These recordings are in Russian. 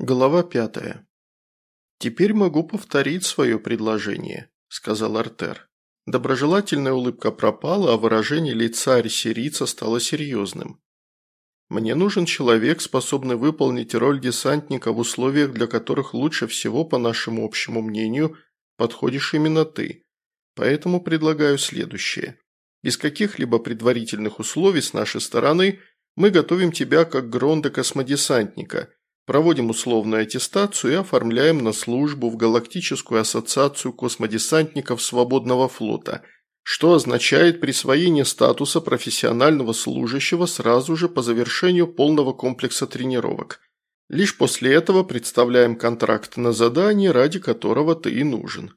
Глава пятая. «Теперь могу повторить свое предложение», – сказал Артер. Доброжелательная улыбка пропала, а выражение лица арсерийца стало серьезным. «Мне нужен человек, способный выполнить роль десантника в условиях, для которых лучше всего, по нашему общему мнению, подходишь именно ты. Поэтому предлагаю следующее. Без каких-либо предварительных условий с нашей стороны мы готовим тебя как гронда-космодесантника – Проводим условную аттестацию и оформляем на службу в Галактическую ассоциацию космодесантников свободного флота, что означает присвоение статуса профессионального служащего сразу же по завершению полного комплекса тренировок. Лишь после этого представляем контракт на задание, ради которого ты и нужен.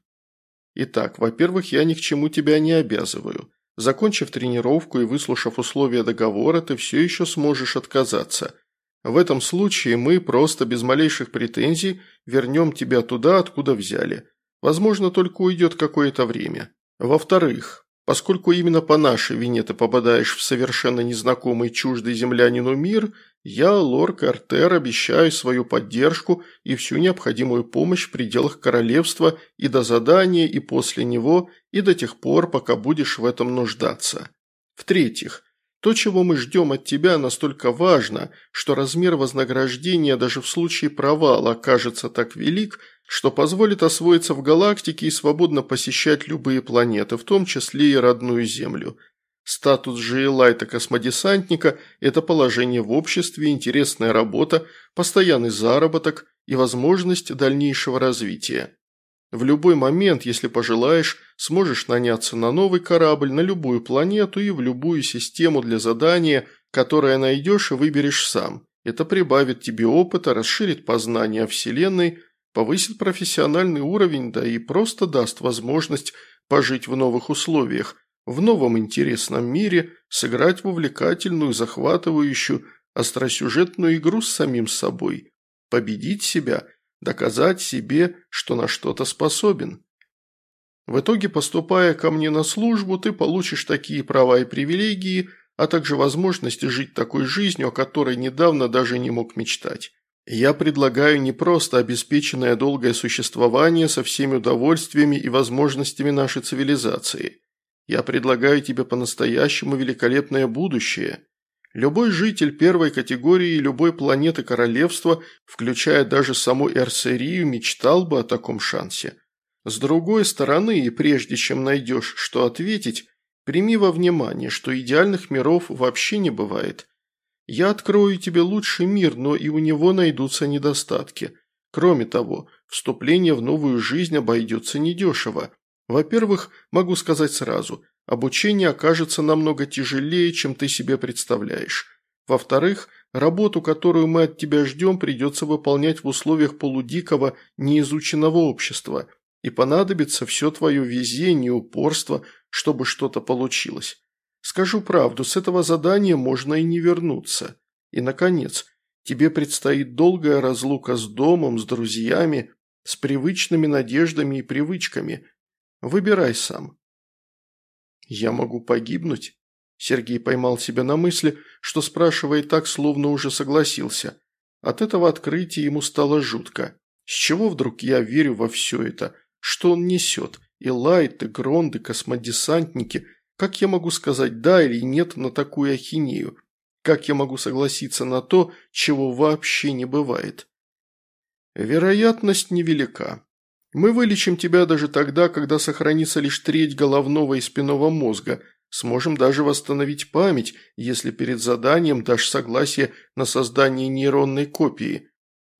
Итак, во-первых, я ни к чему тебя не обязываю. Закончив тренировку и выслушав условия договора, ты все еще сможешь отказаться – в этом случае мы просто без малейших претензий вернем тебя туда, откуда взяли. Возможно, только уйдет какое-то время. Во-вторых, поскольку именно по нашей вине ты попадаешь в совершенно незнакомый чуждый землянину мир, я, Лорк Артер, обещаю свою поддержку и всю необходимую помощь в пределах королевства и до задания, и после него, и до тех пор, пока будешь в этом нуждаться. В-третьих, то, чего мы ждем от тебя, настолько важно, что размер вознаграждения даже в случае провала окажется так велик, что позволит освоиться в галактике и свободно посещать любые планеты, в том числе и родную Землю. Статус Жиэлайта космодесантника – это положение в обществе, интересная работа, постоянный заработок и возможность дальнейшего развития. В любой момент, если пожелаешь, сможешь наняться на новый корабль, на любую планету и в любую систему для задания, которое найдешь и выберешь сам. Это прибавит тебе опыта, расширит познание о Вселенной, повысит профессиональный уровень, да и просто даст возможность пожить в новых условиях, в новом интересном мире, сыграть в увлекательную, захватывающую, остросюжетную игру с самим собой, победить себя – доказать себе, что на что-то способен. В итоге, поступая ко мне на службу, ты получишь такие права и привилегии, а также возможность жить такой жизнью, о которой недавно даже не мог мечтать. Я предлагаю не просто обеспеченное долгое существование со всеми удовольствиями и возможностями нашей цивилизации. Я предлагаю тебе по-настоящему великолепное будущее, Любой житель первой категории любой планеты королевства, включая даже саму Эрсерию, мечтал бы о таком шансе. С другой стороны, и прежде чем найдешь, что ответить, прими во внимание, что идеальных миров вообще не бывает. Я открою тебе лучший мир, но и у него найдутся недостатки. Кроме того, вступление в новую жизнь обойдется недешево. Во-первых, могу сказать сразу – Обучение окажется намного тяжелее, чем ты себе представляешь. Во-вторых, работу, которую мы от тебя ждем, придется выполнять в условиях полудикого, неизученного общества, и понадобится все твое везение и упорство, чтобы что-то получилось. Скажу правду, с этого задания можно и не вернуться. И, наконец, тебе предстоит долгая разлука с домом, с друзьями, с привычными надеждами и привычками. Выбирай сам. «Я могу погибнуть?» Сергей поймал себя на мысли, что спрашивает так, словно уже согласился. От этого открытия ему стало жутко. С чего вдруг я верю во все это? Что он несет? И лайты, гронды, космодесантники. Как я могу сказать «да» или «нет» на такую ахинею? Как я могу согласиться на то, чего вообще не бывает? Вероятность невелика. Мы вылечим тебя даже тогда, когда сохранится лишь треть головного и спинного мозга. Сможем даже восстановить память, если перед заданием дашь согласие на создание нейронной копии.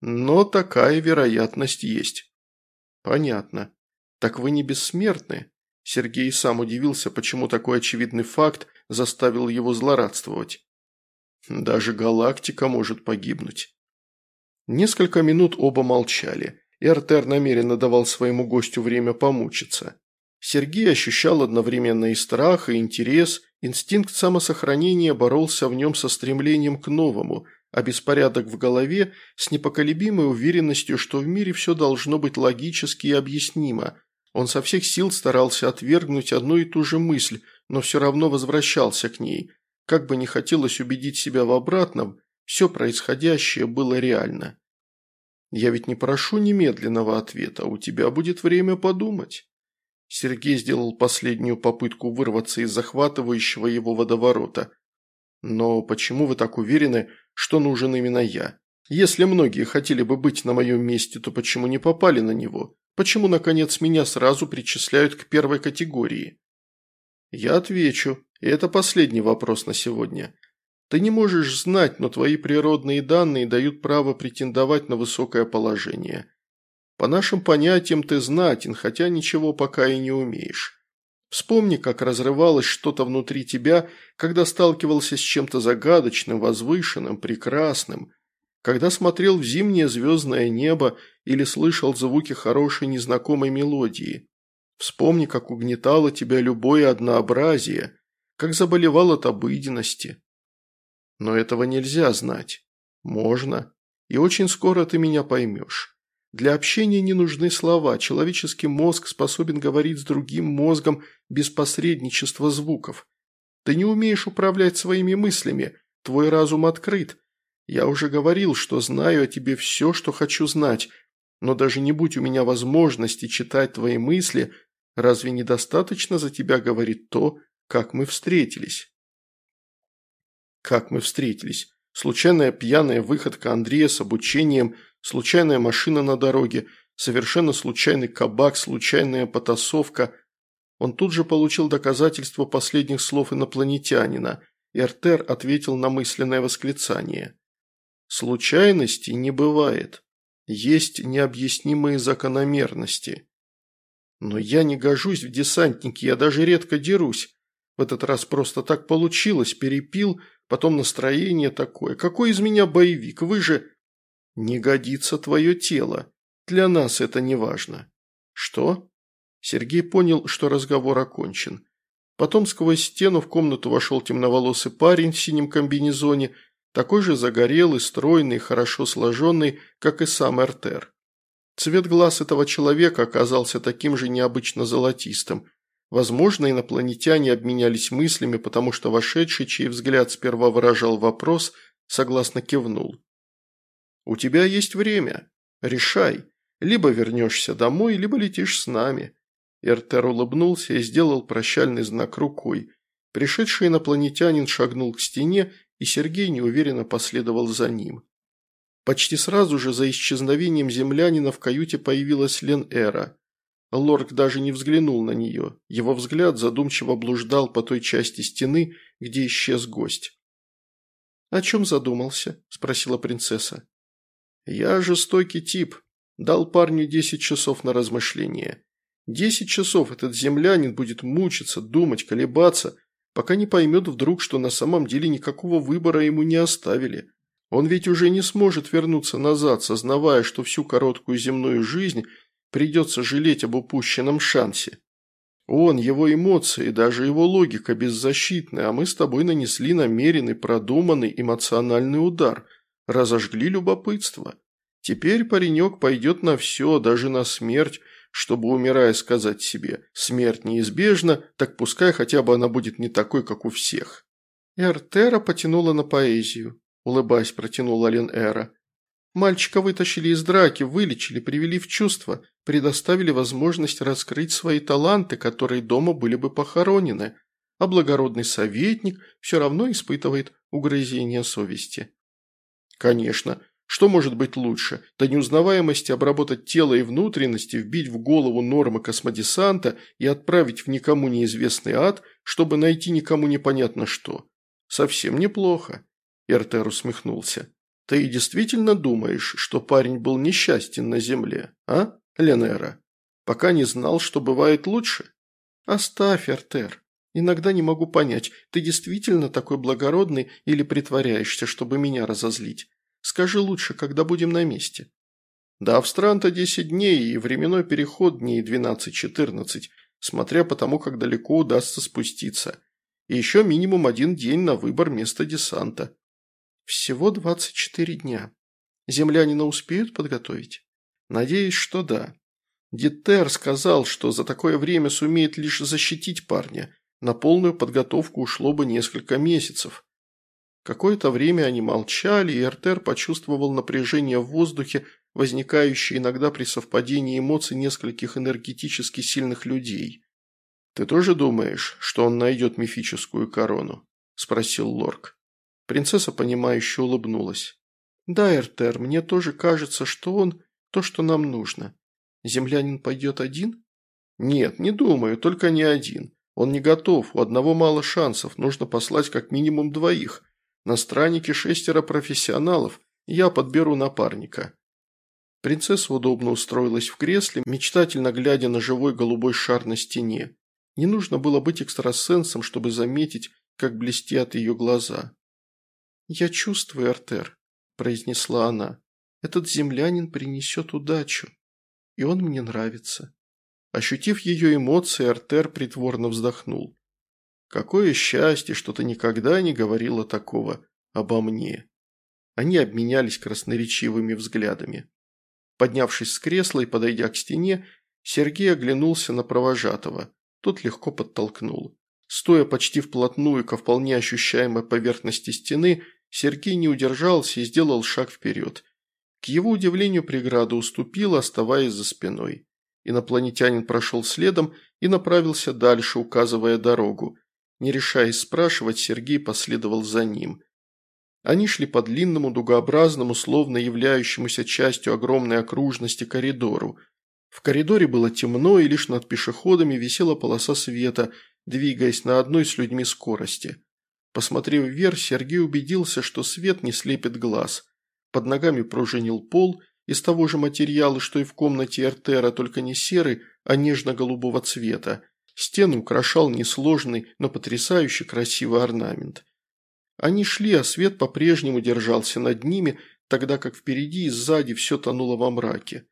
Но такая вероятность есть. Понятно. Так вы не бессмертны? Сергей сам удивился, почему такой очевидный факт заставил его злорадствовать. Даже галактика может погибнуть. Несколько минут оба молчали и Артер намеренно давал своему гостю время помучиться. Сергей ощущал одновременно и страх, и интерес, инстинкт самосохранения боролся в нем со стремлением к новому, а беспорядок в голове с непоколебимой уверенностью, что в мире все должно быть логически и объяснимо. Он со всех сил старался отвергнуть одну и ту же мысль, но все равно возвращался к ней. Как бы не хотелось убедить себя в обратном, все происходящее было реально. Я ведь не прошу немедленного ответа, у тебя будет время подумать». Сергей сделал последнюю попытку вырваться из захватывающего его водоворота. «Но почему вы так уверены, что нужен именно я? Если многие хотели бы быть на моем месте, то почему не попали на него? Почему, наконец, меня сразу причисляют к первой категории?» «Я отвечу, и это последний вопрос на сегодня. Ты не можешь знать, но твои природные данные дают право претендовать на высокое положение. По нашим понятиям ты знатен, хотя ничего пока и не умеешь. Вспомни, как разрывалось что-то внутри тебя, когда сталкивался с чем-то загадочным, возвышенным, прекрасным, когда смотрел в зимнее звездное небо или слышал звуки хорошей незнакомой мелодии. Вспомни, как угнетало тебя любое однообразие, как заболевал от обыденности. Но этого нельзя знать. Можно. И очень скоро ты меня поймешь. Для общения не нужны слова, человеческий мозг способен говорить с другим мозгом без посредничества звуков. Ты не умеешь управлять своими мыслями, твой разум открыт. Я уже говорил, что знаю о тебе все, что хочу знать, но даже не будь у меня возможности читать твои мысли, разве недостаточно за тебя говорит то, как мы встретились?» «Как мы встретились? Случайная пьяная выходка Андрея с обучением – случайная машина на дороге, совершенно случайный кабак, случайная потасовка. Он тут же получил доказательство последних слов инопланетянина, и Артер ответил на мысленное восклицание. Случайностей не бывает. Есть необъяснимые закономерности. Но я не гожусь в десантники, я даже редко дерусь. В этот раз просто так получилось, перепил, потом настроение такое. Какой из меня боевик? Вы же... «Не годится твое тело. Для нас это не важно». «Что?» Сергей понял, что разговор окончен. Потом сквозь стену в комнату вошел темноволосый парень в синем комбинезоне, такой же загорелый, стройный, хорошо сложенный, как и сам Эртер. Цвет глаз этого человека оказался таким же необычно золотистым. Возможно, инопланетяне обменялись мыслями, потому что вошедший, чей взгляд сперва выражал вопрос, согласно кивнул. У тебя есть время. Решай. Либо вернешься домой, либо летишь с нами». Эртер улыбнулся и сделал прощальный знак рукой. Пришедший инопланетянин шагнул к стене, и Сергей неуверенно последовал за ним. Почти сразу же за исчезновением землянина в каюте появилась Лен Эра. Лорк даже не взглянул на нее. Его взгляд задумчиво блуждал по той части стены, где исчез гость. «О чем задумался?» – спросила принцесса. «Я жестокий тип. Дал парню десять часов на размышление. Десять часов этот землянин будет мучиться, думать, колебаться, пока не поймет вдруг, что на самом деле никакого выбора ему не оставили. Он ведь уже не сможет вернуться назад, сознавая, что всю короткую земную жизнь придется жалеть об упущенном шансе. Он, его эмоции, даже его логика беззащитны, а мы с тобой нанесли намеренный, продуманный эмоциональный удар – разожгли любопытство. Теперь паренек пойдет на все, даже на смерть, чтобы, умирая, сказать себе «смерть неизбежна, так пускай хотя бы она будет не такой, как у всех». И Артера потянула на поэзию, улыбаясь, протянула Лен Эра. Мальчика вытащили из драки, вылечили, привели в чувство, предоставили возможность раскрыть свои таланты, которые дома были бы похоронены, а благородный советник все равно испытывает угрызение совести. Конечно. Что может быть лучше? До неузнаваемости обработать тело и внутренности, вбить в голову нормы космодесанта и отправить в никому неизвестный ад, чтобы найти никому непонятно что. Совсем неплохо. Эртер усмехнулся. Ты действительно думаешь, что парень был несчастен на земле, а, Ленера? Пока не знал, что бывает лучше? Оставь, Эртер. Иногда не могу понять, ты действительно такой благородный или притворяешься, чтобы меня разозлить? Скажи лучше, когда будем на месте». «До Австранта десять дней и временной переход дней двенадцать-четырнадцать, смотря по тому, как далеко удастся спуститься. И еще минимум один день на выбор места десанта». «Всего двадцать четыре дня. Землянина успеют подготовить?» «Надеюсь, что да. Дитер сказал, что за такое время сумеет лишь защитить парня, на полную подготовку ушло бы несколько месяцев. Какое-то время они молчали, и Эртер почувствовал напряжение в воздухе возникающие иногда при совпадении эмоций нескольких энергетически сильных людей. «Ты тоже думаешь, что он найдет мифическую корону?» – спросил Лорк. Принцесса, понимающе улыбнулась. «Да, Эртер, мне тоже кажется, что он то, что нам нужно. Землянин пойдет один?» «Нет, не думаю, только не один. Он не готов, у одного мало шансов, нужно послать как минимум двоих. На страннике шестеро профессионалов, я подберу напарника». Принцесса удобно устроилась в кресле, мечтательно глядя на живой голубой шар на стене. Не нужно было быть экстрасенсом, чтобы заметить, как блестят ее глаза. «Я чувствую, Артер», – произнесла она. «Этот землянин принесет удачу, и он мне нравится». Ощутив ее эмоции, Артер притворно вздохнул. «Какое счастье, что ты никогда не говорила такого обо мне!» Они обменялись красноречивыми взглядами. Поднявшись с кресла и подойдя к стене, Сергей оглянулся на провожатого. Тот легко подтолкнул. Стоя почти вплотную ко вполне ощущаемой поверхности стены, Сергей не удержался и сделал шаг вперед. К его удивлению преграда уступила, оставаясь за спиной. Инопланетянин прошел следом и направился дальше, указывая дорогу. Не решаясь спрашивать, Сергей последовал за ним. Они шли по длинному, дугообразному, словно являющемуся частью огромной окружности коридору. В коридоре было темно, и лишь над пешеходами висела полоса света, двигаясь на одной с людьми скорости. Посмотрев вверх, Сергей убедился, что свет не слепит глаз. Под ногами пружинил пол из того же материала, что и в комнате Эртера, только не серый, а нежно-голубого цвета. Стены украшал несложный, но потрясающе красивый орнамент. Они шли, а свет по-прежнему держался над ними, тогда как впереди и сзади все тонуло во мраке.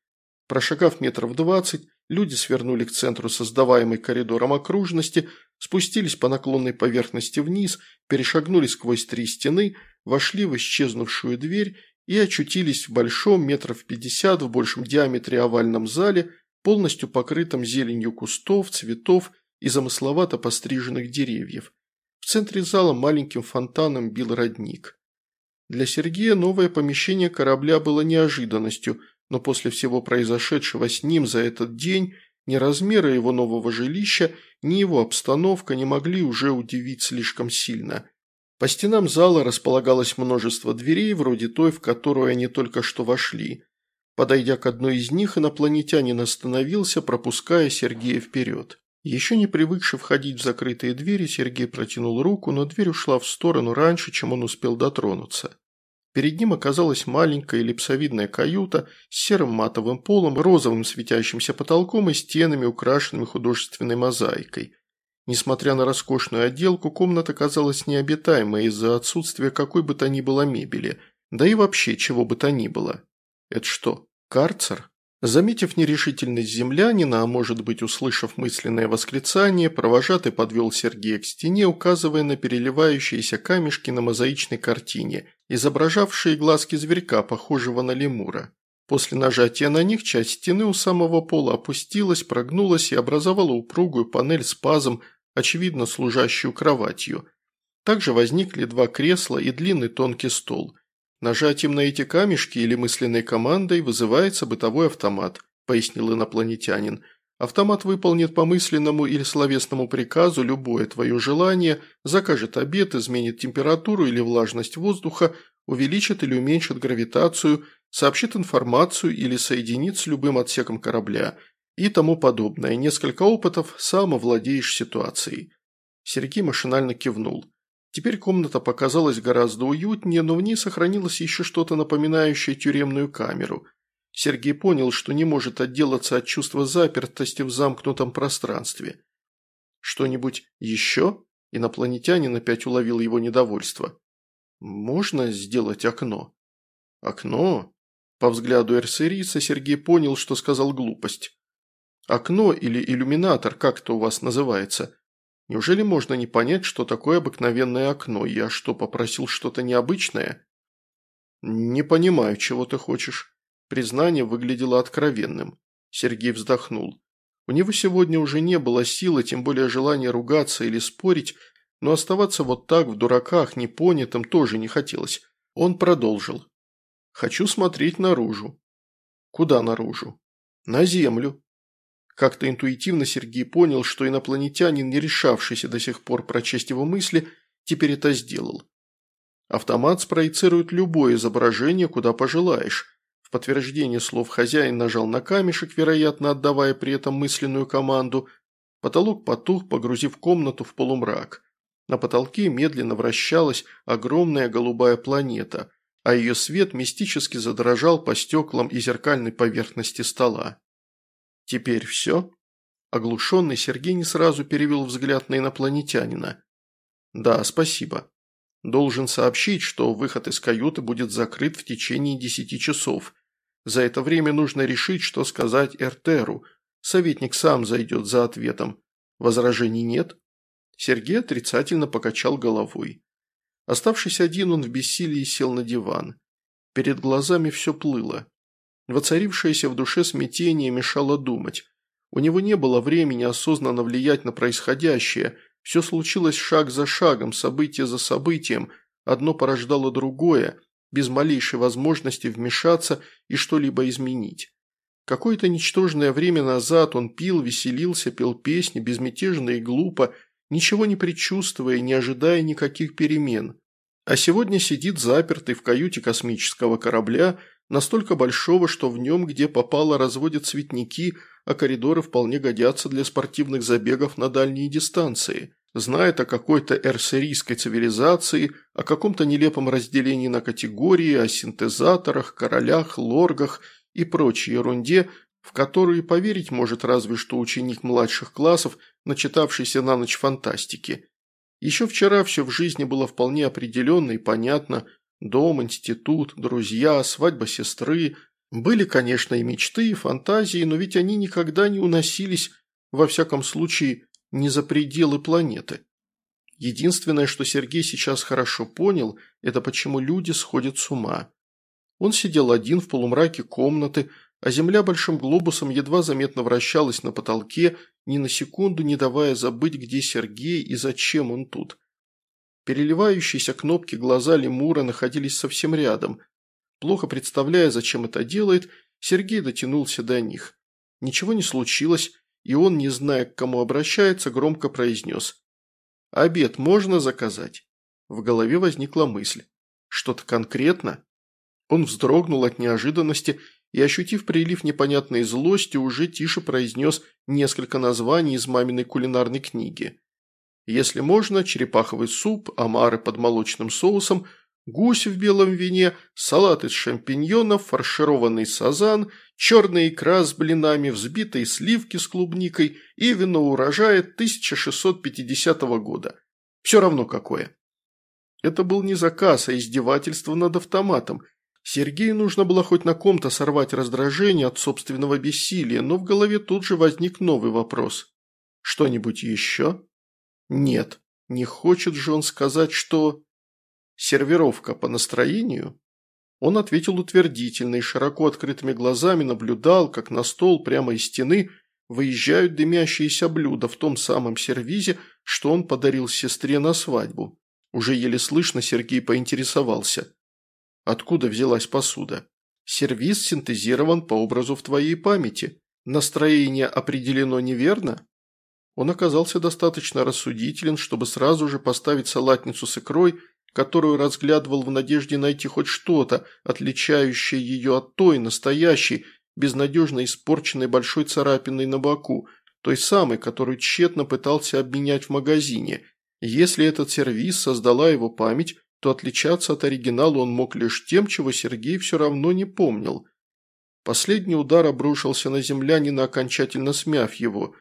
Прошагав метров двадцать, люди свернули к центру создаваемой коридором окружности, спустились по наклонной поверхности вниз, перешагнули сквозь три стены, вошли в исчезнувшую дверь и очутились в большом, метров пятьдесят в большем диаметре овальном зале, полностью покрытом зеленью кустов, цветов и замысловато постриженных деревьев. В центре зала маленьким фонтаном бил родник. Для Сергея новое помещение корабля было неожиданностью, но после всего произошедшего с ним за этот день ни размеры его нового жилища, ни его обстановка не могли уже удивить слишком сильно. По стенам зала располагалось множество дверей, вроде той, в которую они только что вошли. Подойдя к одной из них, инопланетянин остановился, пропуская Сергея вперед. Еще не привыкший входить в закрытые двери, Сергей протянул руку, но дверь ушла в сторону раньше, чем он успел дотронуться. Перед ним оказалась маленькая эллипсовидная каюта с серым матовым полом, розовым светящимся потолком и стенами, украшенными художественной мозаикой. Несмотря на роскошную отделку, комната казалась необитаемой из-за отсутствия какой бы то ни было мебели, да и вообще чего бы то ни было. Это что, карцер? Заметив нерешительность землянина, а может быть услышав мысленное восклицание, провожатый подвел Сергея к стене, указывая на переливающиеся камешки на мозаичной картине, изображавшие глазки зверька, похожего на лемура. После нажатия на них часть стены у самого пола опустилась, прогнулась и образовала упругую панель с пазом, очевидно служащую кроватью. Также возникли два кресла и длинный тонкий стол – Нажатием на эти камешки или мысленной командой вызывается бытовой автомат, пояснил инопланетянин. Автомат выполнит по мысленному или словесному приказу любое твое желание, закажет обед, изменит температуру или влажность воздуха, увеличит или уменьшит гравитацию, сообщит информацию или соединит с любым отсеком корабля и тому подобное. Несколько опытов, сам овладеешь ситуацией. Сергей машинально кивнул. Теперь комната показалась гораздо уютнее, но в ней сохранилось еще что-то напоминающее тюремную камеру. Сергей понял, что не может отделаться от чувства запертости в замкнутом пространстве. «Что-нибудь еще?» Инопланетянин опять уловил его недовольство. «Можно сделать окно?» «Окно?» По взгляду эрсерица Сергей понял, что сказал глупость. «Окно или иллюминатор, как это у вас называется?» Неужели можно не понять, что такое обыкновенное окно? Я что, попросил что-то необычное? Не понимаю, чего ты хочешь. Признание выглядело откровенным. Сергей вздохнул. У него сегодня уже не было силы, тем более желания ругаться или спорить, но оставаться вот так в дураках, непонятым, тоже не хотелось. Он продолжил. «Хочу смотреть наружу». Куда наружу? На землю. Как-то интуитивно Сергей понял, что инопланетянин, не решавшийся до сих пор прочесть его мысли, теперь это сделал. Автомат спроецирует любое изображение, куда пожелаешь. В подтверждение слов хозяин нажал на камешек, вероятно, отдавая при этом мысленную команду. Потолок потух, погрузив комнату в полумрак. На потолке медленно вращалась огромная голубая планета, а ее свет мистически задрожал по стеклам и зеркальной поверхности стола. «Теперь все?» Оглушенный Сергей не сразу перевел взгляд на инопланетянина. «Да, спасибо. Должен сообщить, что выход из каюты будет закрыт в течение десяти часов. За это время нужно решить, что сказать Эртеру. Советник сам зайдет за ответом. Возражений нет?» Сергей отрицательно покачал головой. Оставшись один, он в бессилии сел на диван. Перед глазами все плыло. Воцарившееся в душе смятение мешало думать. У него не было времени осознанно влиять на происходящее, все случилось шаг за шагом, событие за событием, одно порождало другое, без малейшей возможности вмешаться и что-либо изменить. Какое-то ничтожное время назад он пил, веселился, пел песни, безмятежно и глупо, ничего не предчувствуя, не ожидая никаких перемен. А сегодня сидит запертый в каюте космического корабля, настолько большого, что в нем, где попало, разводят цветники, а коридоры вполне годятся для спортивных забегов на дальние дистанции. Знает о какой-то эрсерийской цивилизации, о каком-то нелепом разделении на категории, о синтезаторах, королях, лоргах и прочей ерунде, в которую поверить может разве что ученик младших классов, начитавшийся на ночь фантастики. Еще вчера все в жизни было вполне определенно и понятно. Дом, институт, друзья, свадьба сестры. Были, конечно, и мечты, и фантазии, но ведь они никогда не уносились, во всяком случае, не за пределы планеты. Единственное, что Сергей сейчас хорошо понял, это почему люди сходят с ума. Он сидел один в полумраке комнаты, а Земля большим глобусом едва заметно вращалась на потолке, ни на секунду не давая забыть, где Сергей и зачем он тут. Переливающиеся кнопки глаза лемура находились совсем рядом. Плохо представляя, зачем это делает, Сергей дотянулся до них. Ничего не случилось, и он, не зная, к кому обращается, громко произнес. «Обед можно заказать?» В голове возникла мысль. «Что-то конкретно?» Он вздрогнул от неожиданности и, ощутив прилив непонятной злости, уже тише произнес несколько названий из маминой кулинарной книги. Если можно, черепаховый суп, омары под молочным соусом, гусь в белом вине, салат из шампиньонов, фаршированный сазан, черная икра с блинами, взбитые сливки с клубникой и вино урожая 1650 года. Все равно какое. Это был не заказ, а издевательство над автоматом – Сергею нужно было хоть на ком-то сорвать раздражение от собственного бессилия, но в голове тут же возник новый вопрос. Что-нибудь еще? Нет, не хочет же он сказать, что... Сервировка по настроению? Он ответил утвердительно и широко открытыми глазами наблюдал, как на стол прямо из стены выезжают дымящиеся блюда в том самом сервизе, что он подарил сестре на свадьбу. Уже еле слышно Сергей поинтересовался. Откуда взялась посуда? Сервис синтезирован по образу в твоей памяти. Настроение определено неверно? Он оказался достаточно рассудителен, чтобы сразу же поставить салатницу с икрой, которую разглядывал в надежде найти хоть что-то, отличающее ее от той, настоящей, безнадежно испорченной большой царапиной на боку, той самой, которую тщетно пытался обменять в магазине. Если этот сервис создала его память, то отличаться от оригинала он мог лишь тем, чего Сергей все равно не помнил. Последний удар обрушился на землянина, окончательно смяв его.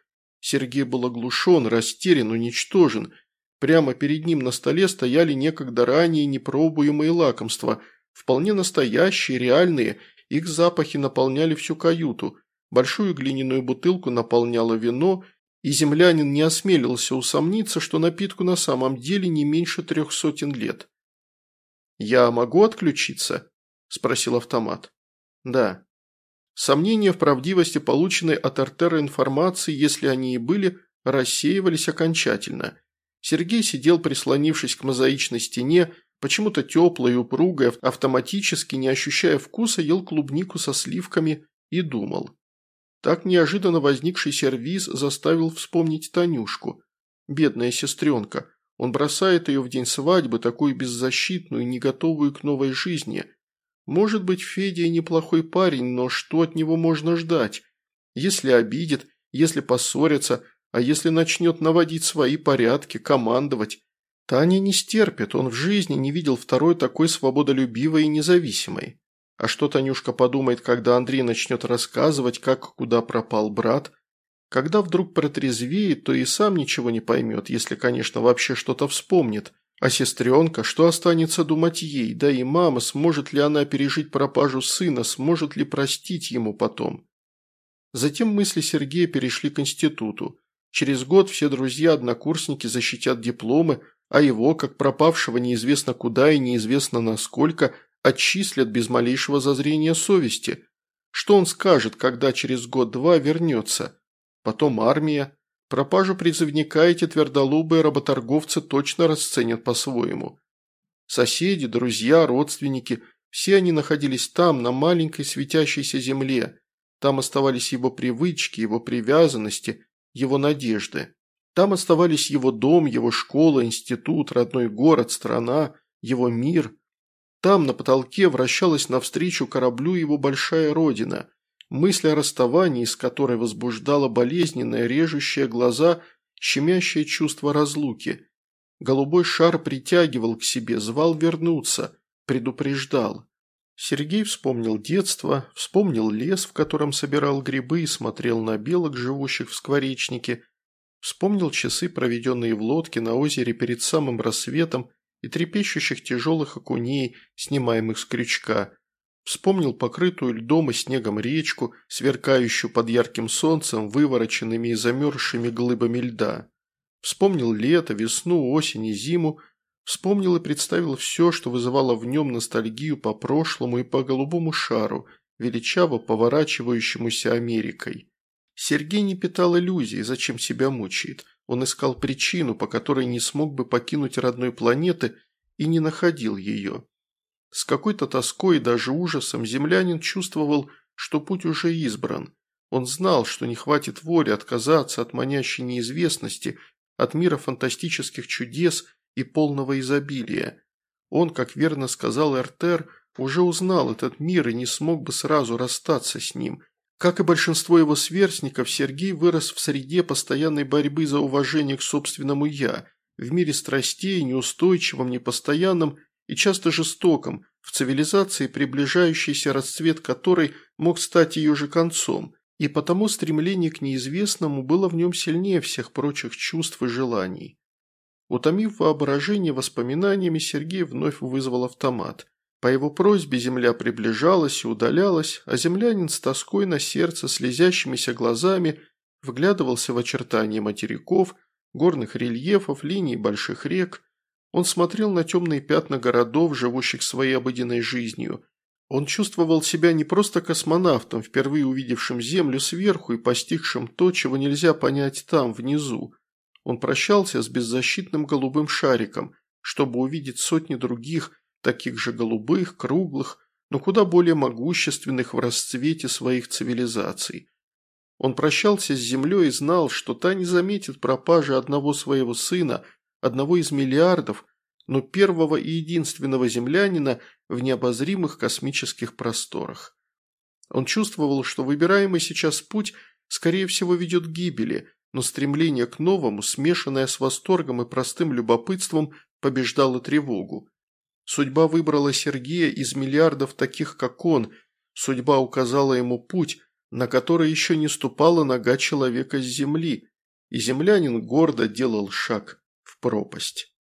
Сергей был оглушен, растерян, уничтожен. Прямо перед ним на столе стояли некогда ранее непробуемые лакомства, вполне настоящие, реальные, их запахи наполняли всю каюту. Большую глиняную бутылку наполняло вино, и землянин не осмелился усомниться, что напитку на самом деле не меньше трех сотен лет. «Я могу отключиться?» – спросил автомат. «Да». Сомнения в правдивости полученной от Артера информации, если они и были, рассеивались окончательно. Сергей сидел, прислонившись к мозаичной стене, почему-то теплой и упругой, автоматически, не ощущая вкуса, ел клубнику со сливками и думал. Так неожиданно возникший сервиз заставил вспомнить Танюшку. Бедная сестренка. Он бросает ее в день свадьбы, такую беззащитную, не готовую к новой жизни. Может быть, Федя неплохой парень, но что от него можно ждать? Если обидит, если поссорится, а если начнет наводить свои порядки, командовать? Таня не стерпит, он в жизни не видел второй такой свободолюбивой и независимой. А что Танюшка подумает, когда Андрей начнет рассказывать, как куда пропал брат? Когда вдруг протрезвеет, то и сам ничего не поймет, если, конечно, вообще что-то вспомнит. А сестренка, что останется думать ей? Да и мама, сможет ли она пережить пропажу сына, сможет ли простить ему потом? Затем мысли Сергея перешли к институту. Через год все друзья-однокурсники защитят дипломы, а его, как пропавшего неизвестно куда и неизвестно насколько, отчислят без малейшего зазрения совести. Что он скажет, когда через год-два вернется? Потом армия. Пропажу призывника эти твердолубые работорговцы точно расценят по-своему. Соседи, друзья, родственники – все они находились там, на маленькой светящейся земле. Там оставались его привычки, его привязанности, его надежды. Там оставались его дом, его школа, институт, родной город, страна, его мир – там, на потолке, вращалась навстречу кораблю его большая родина. Мысль о расставании, с которой возбуждала болезненное, режущее глаза, щемящее чувство разлуки. Голубой шар притягивал к себе, звал вернуться, предупреждал. Сергей вспомнил детство, вспомнил лес, в котором собирал грибы и смотрел на белок, живущих в скворечнике, вспомнил часы, проведенные в лодке на озере перед самым рассветом, и трепещущих тяжелых окуней, снимаемых с крючка. Вспомнил покрытую льдом и снегом речку, сверкающую под ярким солнцем, вывороченными и замерзшими глыбами льда. Вспомнил лето, весну, осень и зиму, вспомнил и представил все, что вызывало в нем ностальгию по прошлому и по голубому шару, величаво поворачивающемуся Америкой. Сергей не питал иллюзий, зачем себя мучает – он искал причину, по которой не смог бы покинуть родной планеты и не находил ее. С какой-то тоской и даже ужасом землянин чувствовал, что путь уже избран. Он знал, что не хватит воли отказаться от манящей неизвестности, от мира фантастических чудес и полного изобилия. Он, как верно сказал Эртер, уже узнал этот мир и не смог бы сразу расстаться с ним – как и большинство его сверстников, Сергей вырос в среде постоянной борьбы за уважение к собственному «я», в мире страстей, неустойчивом, непостоянном и часто жестоком, в цивилизации, приближающейся расцвет которой мог стать ее же концом, и потому стремление к неизвестному было в нем сильнее всех прочих чувств и желаний. Утомив воображение воспоминаниями, Сергей вновь вызвал автомат. По его просьбе земля приближалась и удалялась, а землянин с тоской на сердце, слезящимися глазами, вглядывался в очертания материков, горных рельефов, линий больших рек. Он смотрел на темные пятна городов, живущих своей обыденной жизнью. Он чувствовал себя не просто космонавтом, впервые увидевшим Землю сверху и постигшим то, чего нельзя понять там, внизу. Он прощался с беззащитным голубым шариком, чтобы увидеть сотни других – таких же голубых, круглых, но куда более могущественных в расцвете своих цивилизаций. Он прощался с землей и знал, что та не заметит пропажи одного своего сына, одного из миллиардов, но первого и единственного землянина в необозримых космических просторах. Он чувствовал, что выбираемый сейчас путь, скорее всего, ведет к гибели, но стремление к новому, смешанное с восторгом и простым любопытством, побеждало тревогу. Судьба выбрала Сергея из миллиардов таких, как он. Судьба указала ему путь, на который еще не ступала нога человека с земли, и землянин гордо делал шаг в пропасть.